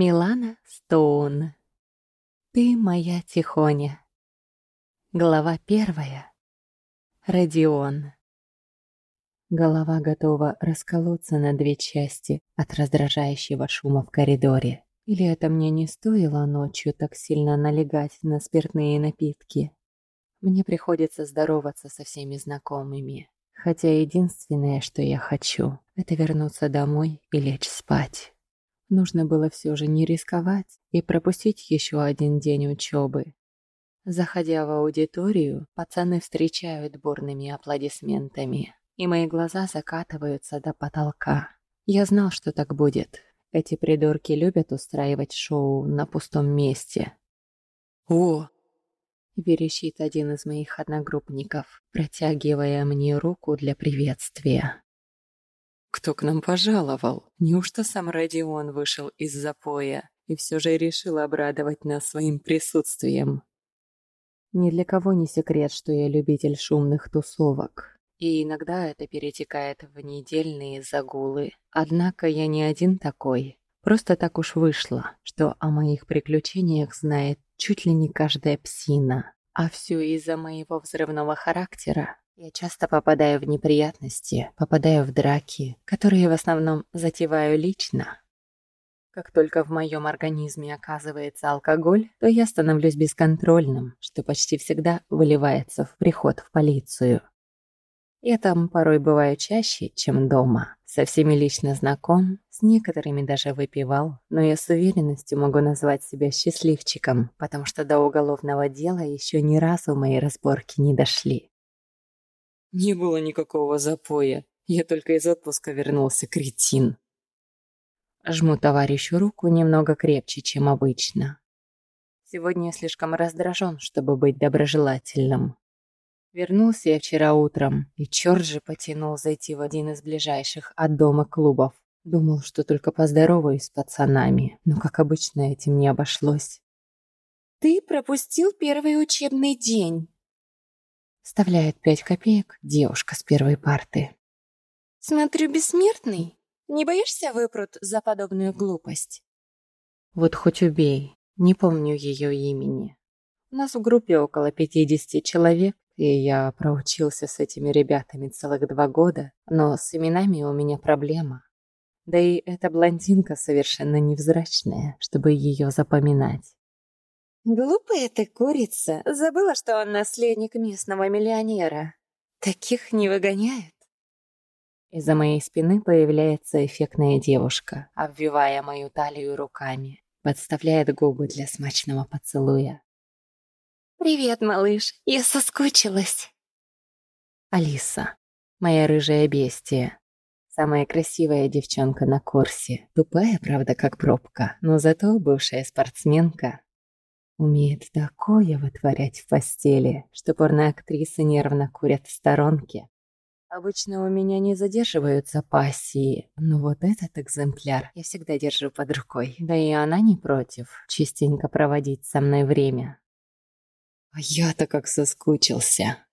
Милана Стоун. Ты моя тихоня. Глава первая. Родион. Голова готова расколоться на две части от раздражающего шума в коридоре. Или это мне не стоило ночью так сильно налегать на спиртные напитки? Мне приходится здороваться со всеми знакомыми. Хотя единственное, что я хочу, это вернуться домой и лечь спать. Нужно было все же не рисковать и пропустить еще один день учебы. Заходя в аудиторию, пацаны встречают бурными аплодисментами, и мои глаза закатываются до потолка. Я знал, что так будет. Эти придурки любят устраивать шоу на пустом месте. «О!» – верещит один из моих одногруппников, протягивая мне руку для приветствия. Кто к нам пожаловал? Неужто сам Родион вышел из запоя и все же решил обрадовать нас своим присутствием? Ни для кого не секрет, что я любитель шумных тусовок. И иногда это перетекает в недельные загулы. Однако я не один такой. Просто так уж вышло, что о моих приключениях знает чуть ли не каждая псина. А все из-за моего взрывного характера. Я часто попадаю в неприятности, попадаю в драки, которые в основном затеваю лично. Как только в моем организме оказывается алкоголь, то я становлюсь бесконтрольным, что почти всегда выливается в приход в полицию. Я там порой бываю чаще, чем дома. Со всеми лично знаком, с некоторыми даже выпивал, но я с уверенностью могу назвать себя счастливчиком, потому что до уголовного дела еще ни разу мои разборки не дошли. Не было никакого запоя. Я только из отпуска вернулся, кретин. Жму товарищу руку немного крепче, чем обычно. Сегодня я слишком раздражен, чтобы быть доброжелательным. Вернулся я вчера утром, и черт же потянул зайти в один из ближайших от дома клубов. Думал, что только поздороваюсь с пацанами, но, как обычно, этим не обошлось. «Ты пропустил первый учебный день», Вставляет пять копеек девушка с первой парты. «Смотрю, бессмертный. Не боишься выпрут за подобную глупость?» Вот хоть убей, не помню ее имени. У нас в группе около 50 человек, и я проучился с этими ребятами целых два года, но с именами у меня проблема. Да и эта блондинка совершенно невзрачная, чтобы ее запоминать. Глупая ты курица. Забыла, что он наследник местного миллионера. Таких не выгоняют. Из-за моей спины появляется эффектная девушка, обвивая мою талию руками, подставляет губы для смачного поцелуя. «Привет, малыш, я соскучилась». Алиса, моя рыжая бестия, самая красивая девчонка на курсе, тупая, правда, как пробка, но зато бывшая спортсменка, Умеет такое вытворять в постели, что порноактрисы нервно курят в сторонке. Обычно у меня не задерживаются пассии, но вот этот экземпляр я всегда держу под рукой. Да и она не против частенько проводить со мной время. А я-то как соскучился.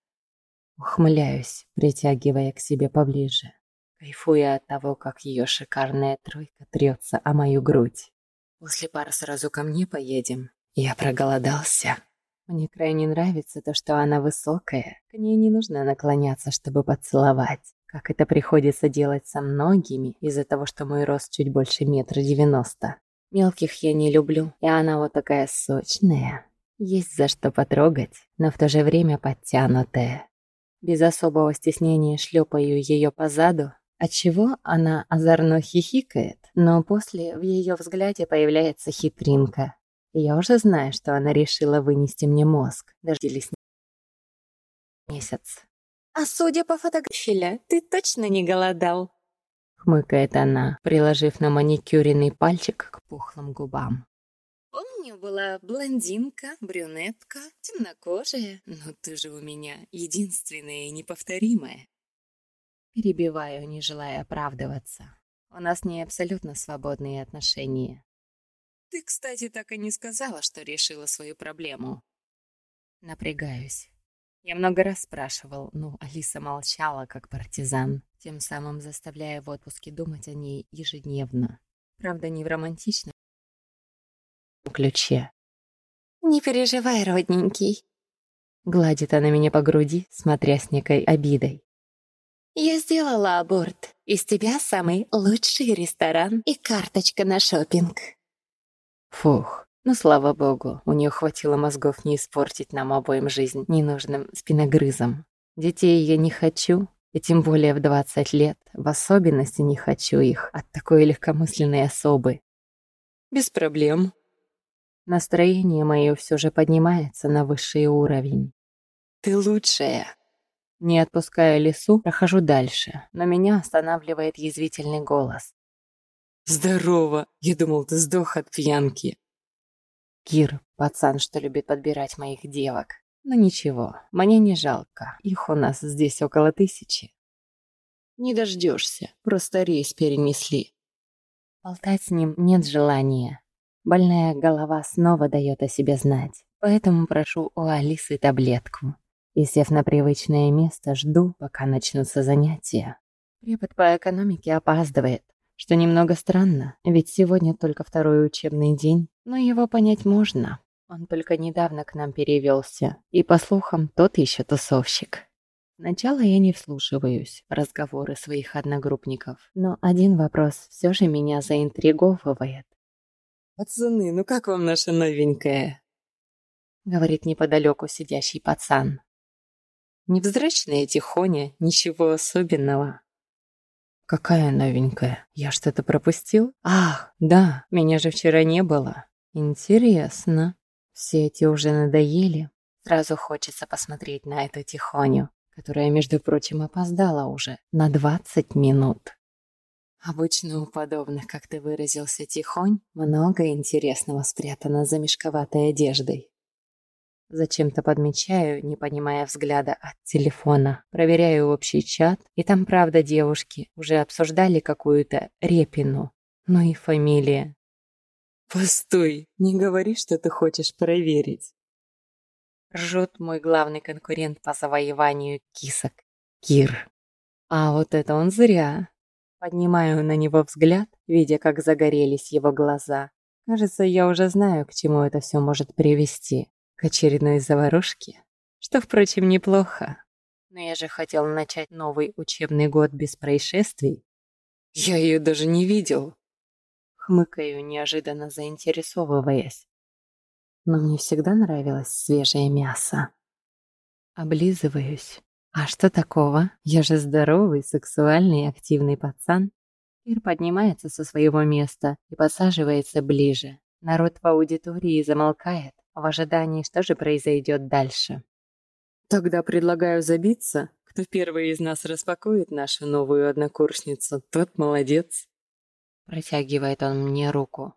Ухмыляюсь, притягивая к себе поближе, кайфуя от того, как ее шикарная тройка трется о мою грудь. После пары сразу ко мне поедем, я проголодался. Мне крайне нравится то, что она высокая. К ней не нужно наклоняться, чтобы поцеловать. Как это приходится делать со многими, из-за того, что мой рост чуть больше метра девяносто. Мелких я не люблю, и она вот такая сочная. Есть за что потрогать, но в то же время подтянутая. Без особого стеснения шлепаю ее по заду, отчего она озорно хихикает, но после в ее взгляде появляется хитринка. Я уже знаю, что она решила вынести мне мозг. Дождились месяц. «А судя по фотографии, ты точно не голодал?» Хмыкает она, приложив на маникюренный пальчик к пухлым губам. «Помню, была блондинка, брюнетка, темнокожая, но ты же у меня единственная и неповторимая». Перебиваю, не желая оправдываться. У нас не абсолютно свободные отношения. Ты, кстати, так и не сказала, что решила свою проблему. Напрягаюсь. Я много раз спрашивал, но Алиса молчала, как партизан, тем самым заставляя в отпуске думать о ней ежедневно. Правда, не в романтичном ключе. «Не переживай, родненький», — гладит она меня по груди, смотря с некой обидой. «Я сделала аборт. Из тебя самый лучший ресторан и карточка на шопинг. Фух, ну слава богу, у нее хватило мозгов не испортить нам обоим жизнь ненужным спиногрызом. Детей я не хочу, и тем более в 20 лет, в особенности не хочу их от такой легкомысленной особы. Без проблем. Настроение мое все же поднимается на высший уровень. Ты лучшая. Не отпуская лесу, прохожу дальше, но меня останавливает язвительный голос. «Здорово! Я думал, ты сдох от пьянки!» Кир, пацан, что любит подбирать моих девок. Но ничего, мне не жалко. Их у нас здесь около тысячи. Не дождешься, просто рейс перенесли. Болтать с ним нет желания. Больная голова снова дает о себе знать. Поэтому прошу у Алисы таблетку. И, сев на привычное место, жду, пока начнутся занятия. Препод по экономике опаздывает, что немного странно, ведь сегодня только второй учебный день, но его понять можно. Он только недавно к нам перевелся, и, по слухам, тот еще тусовщик. Сначала я не вслушиваюсь в разговоры своих одногруппников, но один вопрос все же меня заинтриговывает. «Пацаны, ну как вам наша новенькая?» Говорит неподалеку сидящий пацан. Невзрачная тихоня, ничего особенного. Какая новенькая? Я что-то пропустил? Ах, да, меня же вчера не было. Интересно. Все эти уже надоели. Сразу хочется посмотреть на эту тихоню, которая, между прочим, опоздала уже на 20 минут. Обычно у подобных, как ты выразился, тихонь, много интересного спрятано за мешковатой одеждой. Зачем-то подмечаю, не понимая взгляда от телефона. Проверяю общий чат, и там, правда, девушки уже обсуждали какую-то Репину. Ну и фамилия. «Постой, не говори, что ты хочешь проверить». Ржет мой главный конкурент по завоеванию кисок, Кир. А вот это он зря. Поднимаю на него взгляд, видя, как загорелись его глаза. Кажется, я уже знаю, к чему это все может привести. К очередной заварушке. Что, впрочем, неплохо. Но я же хотел начать новый учебный год без происшествий. Я ее даже не видел хмыкаю, неожиданно заинтересовываясь. Но мне всегда нравилось свежее мясо. Облизываюсь. А что такого? Я же здоровый, сексуальный активный пацан. Ир поднимается со своего места и посаживается ближе. Народ в аудитории замолкает в ожидании, что же произойдет дальше. Тогда предлагаю забиться. Кто первый из нас распакует нашу новую однокурсницу, тот молодец. Протягивает он мне руку.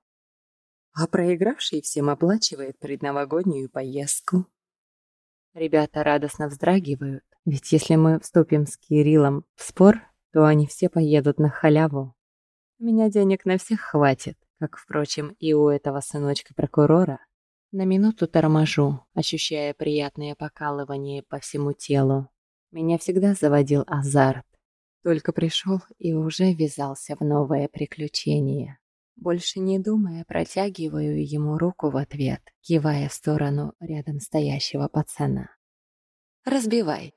А проигравший всем оплачивает предновогоднюю поездку. Ребята радостно вздрагивают, ведь если мы вступим с Кириллом в спор, то они все поедут на халяву. У меня денег на всех хватит, как, впрочем, и у этого сыночка прокурора. На минуту торможу, ощущая приятное покалывание по всему телу. Меня всегда заводил азарт. Только пришел и уже ввязался в новое приключение. Больше не думая, протягиваю ему руку в ответ, кивая в сторону рядом стоящего пацана. «Разбивай,